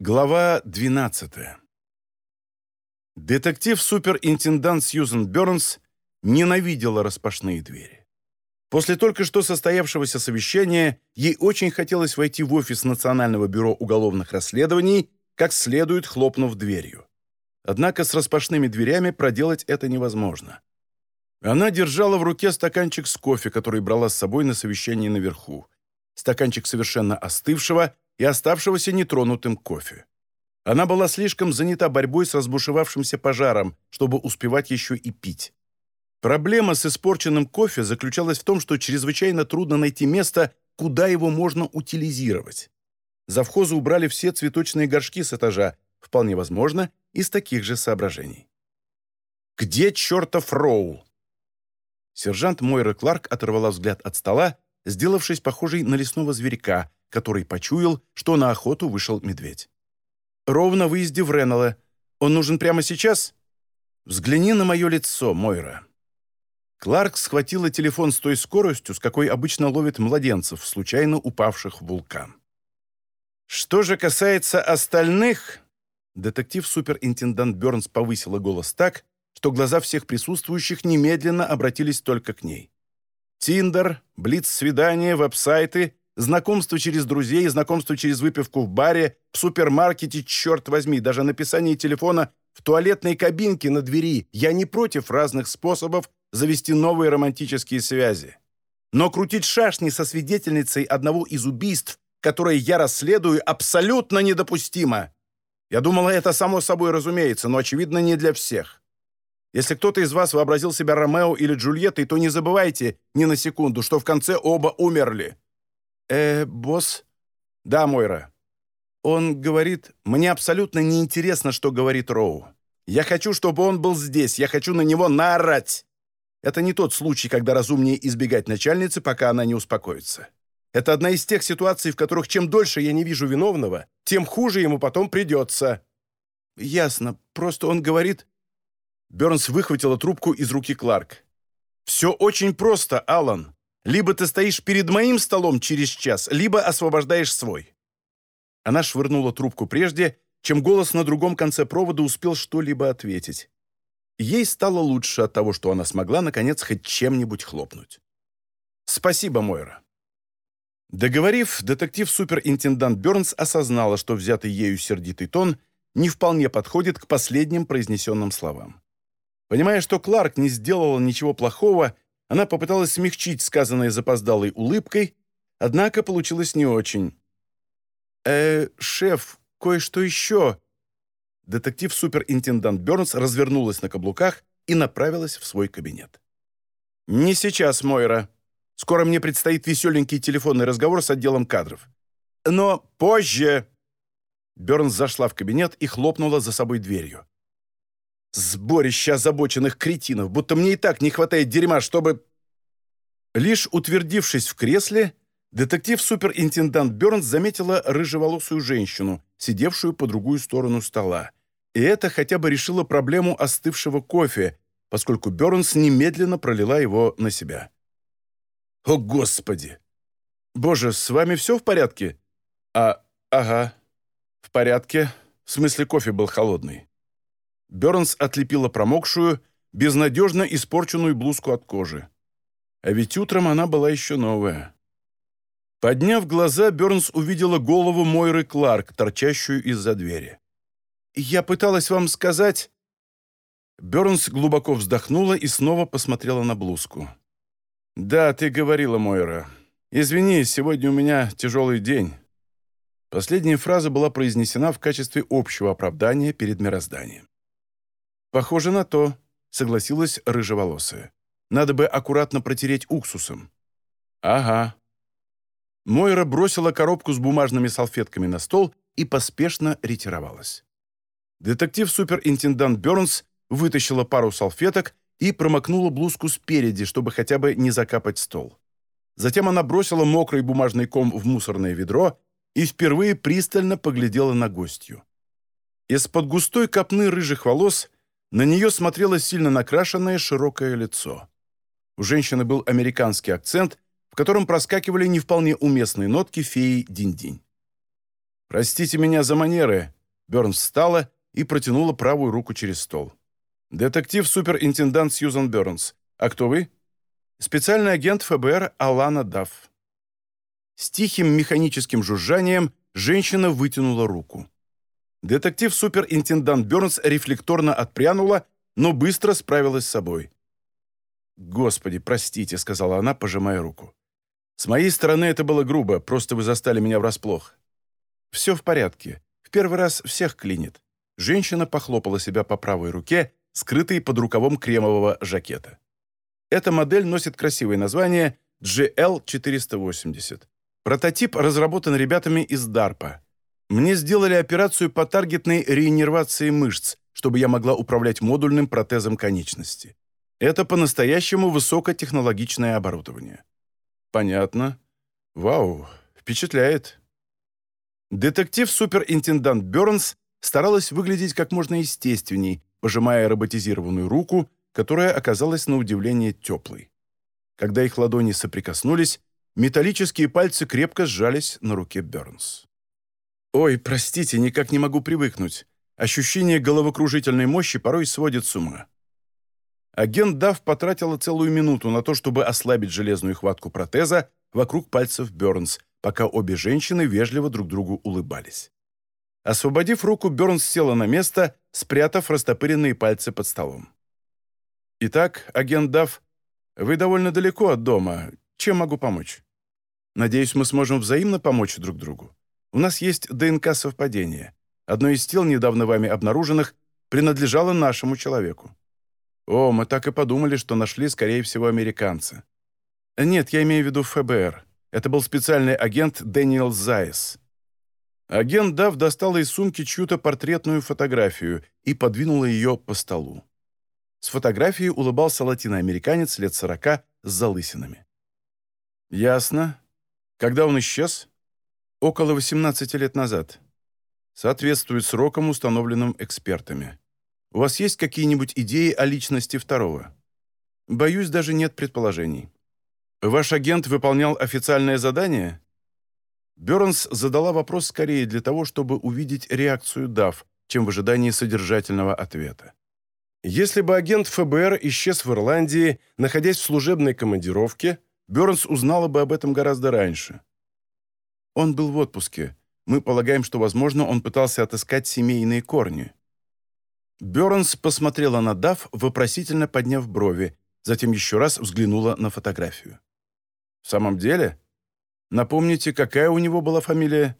Глава 12. Детектив-суперинтендант Сьюзен Бернс ненавидела распашные двери. После только что состоявшегося совещания ей очень хотелось войти в офис Национального бюро уголовных расследований, как следует хлопнув дверью. Однако с распашными дверями проделать это невозможно. Она держала в руке стаканчик с кофе, который брала с собой на совещание наверху. Стаканчик совершенно остывшего – и оставшегося нетронутым кофе. Она была слишком занята борьбой с разбушевавшимся пожаром, чтобы успевать еще и пить. Проблема с испорченным кофе заключалась в том, что чрезвычайно трудно найти место, куда его можно утилизировать. Завхозы убрали все цветочные горшки с этажа, вполне возможно, из таких же соображений. «Где чертов Роул?» Сержант Мойра Кларк оторвала взгляд от стола, сделавшись похожей на лесного зверька, который почуял, что на охоту вышел медведь. «Ровно выезде в Реннелле. Он нужен прямо сейчас?» «Взгляни на мое лицо, Мойра». Кларк схватила телефон с той скоростью, с какой обычно ловит младенцев, случайно упавших в вулкан. «Что же касается остальных...» Детектив-суперинтендант Бернс повысила голос так, что глаза всех присутствующих немедленно обратились только к ней. Тиндер, блиц-свидания, веб-сайты Знакомство через друзей, знакомство через выпивку в баре, в супермаркете, черт возьми, даже написание телефона в туалетной кабинке на двери. Я не против разных способов завести новые романтические связи. Но крутить шашни со свидетельницей одного из убийств, которое я расследую, абсолютно недопустимо. Я думала, это само собой разумеется, но, очевидно, не для всех. Если кто-то из вас вообразил себя Ромео или Джульеттой, то не забывайте ни на секунду, что в конце оба умерли. «Э, босс?» «Да, Мойра». Он говорит, «Мне абсолютно неинтересно, что говорит Роу. Я хочу, чтобы он был здесь, я хочу на него наорать». Это не тот случай, когда разумнее избегать начальницы, пока она не успокоится. Это одна из тех ситуаций, в которых чем дольше я не вижу виновного, тем хуже ему потом придется. Ясно. Просто он говорит... Бернс выхватила трубку из руки Кларк. «Все очень просто, Алан. Либо ты стоишь перед моим столом через час, либо освобождаешь свой». Она швырнула трубку прежде, чем голос на другом конце провода успел что-либо ответить. Ей стало лучше от того, что она смогла, наконец, хоть чем-нибудь хлопнуть. «Спасибо, Мойра». Договорив, детектив-суперинтендант Бернс осознала, что взятый ею сердитый тон не вполне подходит к последним произнесенным словам. Понимая, что Кларк не сделала ничего плохого, она попыталась смягчить сказанное запоздалой улыбкой, однако получилось не очень. «Э, шеф, кое-что еще!» Детектив-суперинтендант Бернс развернулась на каблуках и направилась в свой кабинет. «Не сейчас, Мойра. Скоро мне предстоит веселенький телефонный разговор с отделом кадров. Но позже...» Бернс зашла в кабинет и хлопнула за собой дверью. Сборище озабоченных кретинов, будто мне и так не хватает дерьма, чтобы... Лишь утвердившись в кресле, детектив-суперинтендант Бернс заметила рыжеволосую женщину, сидевшую по другую сторону стола. И это хотя бы решило проблему остывшего кофе, поскольку Бернс немедленно пролила его на себя. «О, Господи! Боже, с вами все в порядке?» «А, ага, в порядке. В смысле, кофе был холодный». Бернс отлепила промокшую, безнадежно испорченную блузку от кожи. А ведь утром она была еще новая. Подняв глаза, Бернс увидела голову Мойры Кларк, торчащую из-за двери. «Я пыталась вам сказать...» Бернс глубоко вздохнула и снова посмотрела на блузку. «Да, ты говорила, Мойра. Извини, сегодня у меня тяжелый день». Последняя фраза была произнесена в качестве общего оправдания перед мирозданием. «Похоже на то», — согласилась рыжеволосая. «Надо бы аккуратно протереть уксусом». «Ага». Мойра бросила коробку с бумажными салфетками на стол и поспешно ретировалась. Детектив-суперинтендант Бернс вытащила пару салфеток и промокнула блузку спереди, чтобы хотя бы не закапать стол. Затем она бросила мокрый бумажный ком в мусорное ведро и впервые пристально поглядела на гостью. Из-под густой копны рыжих волос на нее смотрело сильно накрашенное широкое лицо. У женщины был американский акцент, в котором проскакивали не вполне уместные нотки феи Динь-Динь. «Простите меня за манеры». Бернс встала и протянула правую руку через стол. «Детектив-суперинтендант Сьюзан Бернс. А кто вы?» «Специальный агент ФБР Алана Дафф». С тихим механическим жужжанием женщина вытянула руку. Детектив-суперинтендант Бернс рефлекторно отпрянула, но быстро справилась с собой. «Господи, простите», — сказала она, пожимая руку. «С моей стороны это было грубо, просто вы застали меня врасплох». «Все в порядке. В первый раз всех клинит». Женщина похлопала себя по правой руке, скрытой под рукавом кремового жакета. Эта модель носит красивое название GL480. Прототип разработан ребятами из DARPA. Мне сделали операцию по таргетной реиннервации мышц, чтобы я могла управлять модульным протезом конечности. Это по-настоящему высокотехнологичное оборудование. Понятно. Вау, впечатляет. Детектив-суперинтендант Бернс старалась выглядеть как можно естественней, пожимая роботизированную руку, которая оказалась на удивление теплой. Когда их ладони соприкоснулись, металлические пальцы крепко сжались на руке Бернс. «Ой, простите, никак не могу привыкнуть. Ощущение головокружительной мощи порой сводит с ума». Агент Дав потратила целую минуту на то, чтобы ослабить железную хватку протеза вокруг пальцев Бернс, пока обе женщины вежливо друг другу улыбались. Освободив руку, Бернс села на место, спрятав растопыренные пальцы под столом. «Итак, агент Дав, вы довольно далеко от дома. Чем могу помочь? Надеюсь, мы сможем взаимно помочь друг другу. У нас есть ДНК совпадения. Одно из тел, недавно вами обнаруженных, принадлежало нашему человеку. О, мы так и подумали, что нашли, скорее всего, американца. Нет, я имею в виду ФБР. Это был специальный агент Дэниел Зайс. Агент Дав достала из сумки чью-то портретную фотографию и подвинула ее по столу. С фотографией улыбался латиноамериканец лет сорока с залысинами. «Ясно. Когда он исчез?» Около 18 лет назад. Соответствует срокам, установленным экспертами. У вас есть какие-нибудь идеи о личности второго? Боюсь, даже нет предположений. Ваш агент выполнял официальное задание? Бернс задала вопрос скорее для того, чтобы увидеть реакцию Дав, чем в ожидании содержательного ответа. Если бы агент ФБР исчез в Ирландии, находясь в служебной командировке, Бернс узнала бы об этом гораздо раньше. Он был в отпуске. Мы полагаем, что, возможно, он пытался отыскать семейные корни». Бернс посмотрела на Дав, вопросительно подняв брови, затем еще раз взглянула на фотографию. «В самом деле? Напомните, какая у него была фамилия?»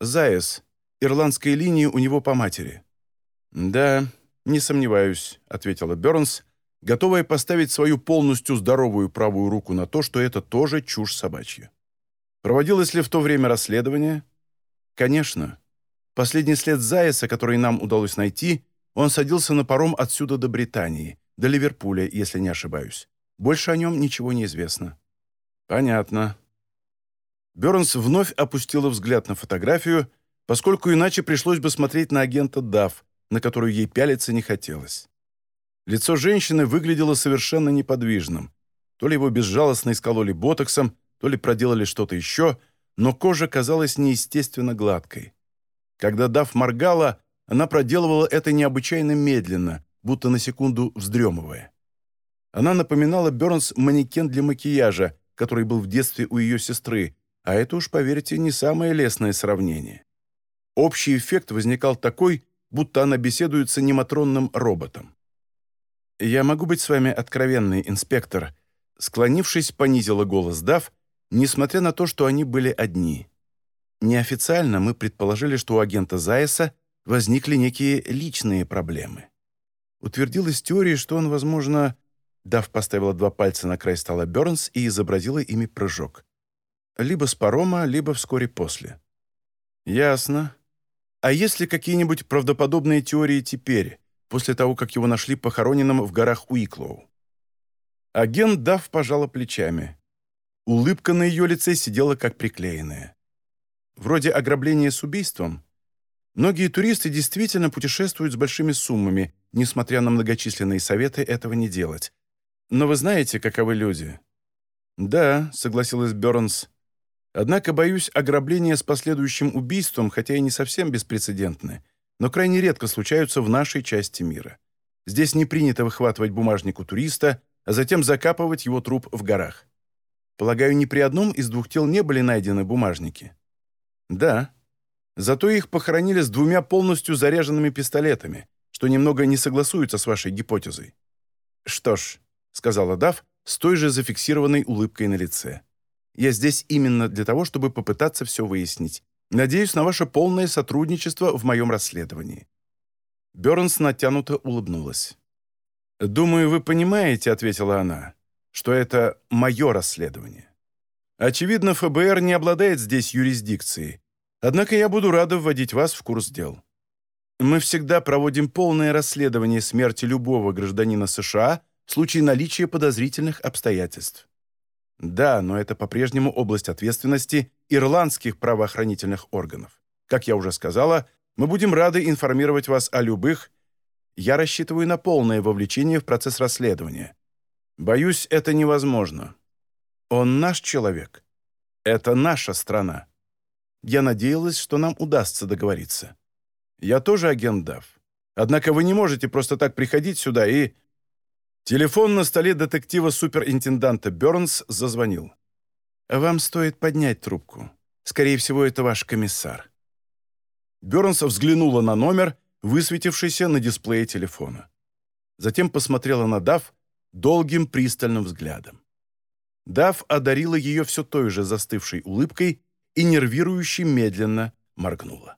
«Заяс. Ирландской линии у него по матери». «Да, не сомневаюсь», — ответила Бернс, готовая поставить свою полностью здоровую правую руку на то, что это тоже чушь собачья. Проводилось ли в то время расследование? Конечно. Последний след Заяса, который нам удалось найти, он садился на паром отсюда до Британии, до Ливерпуля, если не ошибаюсь. Больше о нем ничего не известно. Понятно. Бернс вновь опустила взгляд на фотографию, поскольку иначе пришлось бы смотреть на агента Дав, на которую ей пялиться не хотелось. Лицо женщины выглядело совершенно неподвижным. То ли его безжалостно искололи ботоксом, то ли проделали что-то еще, но кожа казалась неестественно гладкой. Когда Дав моргала, она проделывала это необычайно медленно, будто на секунду вздремывая. Она напоминала Бернс манекен для макияжа, который был в детстве у ее сестры, а это уж, поверьте, не самое лестное сравнение. Общий эффект возникал такой, будто она беседует с аниматронным роботом. «Я могу быть с вами откровенный, инспектор», склонившись, понизила голос Дав, несмотря на то, что они были одни. Неофициально мы предположили, что у агента Зайса возникли некие личные проблемы. Утвердилась теория, что он, возможно... Дав поставила два пальца на край стола Бернс и изобразила ими прыжок. Либо с парома, либо вскоре после. «Ясно. А есть ли какие-нибудь правдоподобные теории теперь, после того, как его нашли похороненным в горах Уиклоу?» Агент Дав пожала плечами. Улыбка на ее лице сидела как приклеенная. Вроде ограбления с убийством. Многие туристы действительно путешествуют с большими суммами, несмотря на многочисленные советы этого не делать. Но вы знаете, каковы люди?» «Да», — согласилась Бернс. Однако, боюсь, ограбления с последующим убийством, хотя и не совсем беспрецедентны, но крайне редко случаются в нашей части мира. Здесь не принято выхватывать бумажник у туриста, а затем закапывать его труп в горах. Полагаю, ни при одном из двух тел не были найдены бумажники? Да. Зато их похоронили с двумя полностью заряженными пистолетами, что немного не согласуется с вашей гипотезой. Что ж, сказала Дав с той же зафиксированной улыбкой на лице. Я здесь именно для того, чтобы попытаться все выяснить. Надеюсь на ваше полное сотрудничество в моем расследовании». Бернс натянуто улыбнулась. «Думаю, вы понимаете», — ответила она, — «что это мое расследование. Очевидно, ФБР не обладает здесь юрисдикцией, однако я буду рада вводить вас в курс дел. Мы всегда проводим полное расследование смерти любого гражданина США в случае наличия подозрительных обстоятельств. Да, но это по-прежнему область ответственности ирландских правоохранительных органов. Как я уже сказала, мы будем рады информировать вас о любых... Я рассчитываю на полное вовлечение в процесс расследования. Боюсь, это невозможно. Он наш человек. Это наша страна. Я надеялась, что нам удастся договориться. Я тоже агент ДАВ. Однако вы не можете просто так приходить сюда и... Телефон на столе детектива-суперинтенданта Бернс зазвонил. «Вам стоит поднять трубку. Скорее всего, это ваш комиссар». Бернс взглянула на номер, высветившийся на дисплее телефона. Затем посмотрела на Дав долгим пристальным взглядом. Дав одарила ее все той же застывшей улыбкой и нервирующе медленно моргнула.